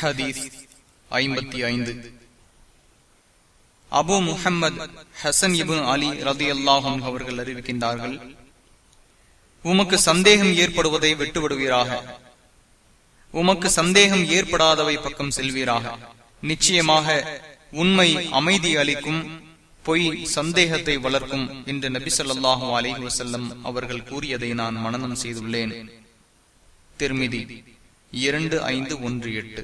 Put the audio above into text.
ஹதீஸ் ஐம்பத்தி ஐந்து. அபு முஹம்மது ஹசன் இபு அலி ரதி அல்லாஹும் அவர்கள் அறிவிக்கின்றார்கள் உமக்கு சந்தேகம் ஏற்படுவதை விட்டுவிடுவீராக. உமக்கு சந்தேகம் ஏற்படாதவை பக்கம் செல்வீராக. நிச்சயமாக உண்மை அமைதி அளிக்கும் பொய் சந்தேகத்தை வளர்க்கும் என்று நபி சொல்லாஹு அலி வசல்லம் அவர்கள் கூறியதை நான் மனநம் செய்துள்ளேன். திருமிதி. இரண்டு ஐந்து ஒன்று எட்டு.